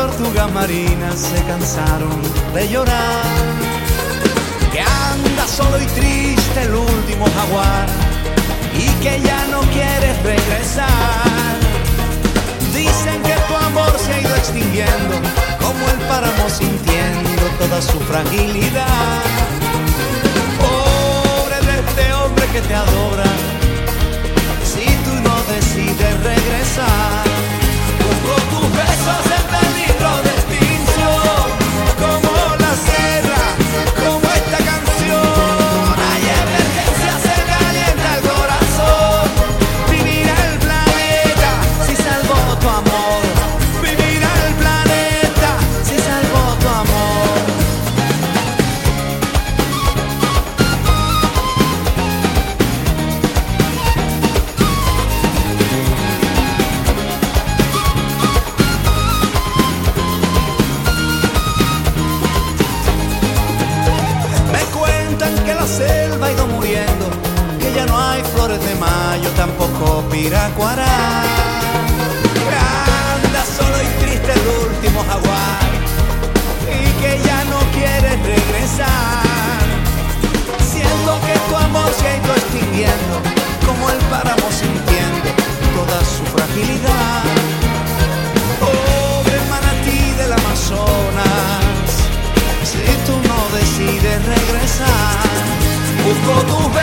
tortugas marinas se cansaron de llorar. Que anda solo y triste el último jaguar y que ya no quieres regresar. Dicen que tu amor se ha ido extinguiendo, como el páramo sintiendo toda su fragilidad. Pobre de este hombre que te adora, selva ha ido muriendo, que ya no hay flores de mayo, tampoco piracuará. todo o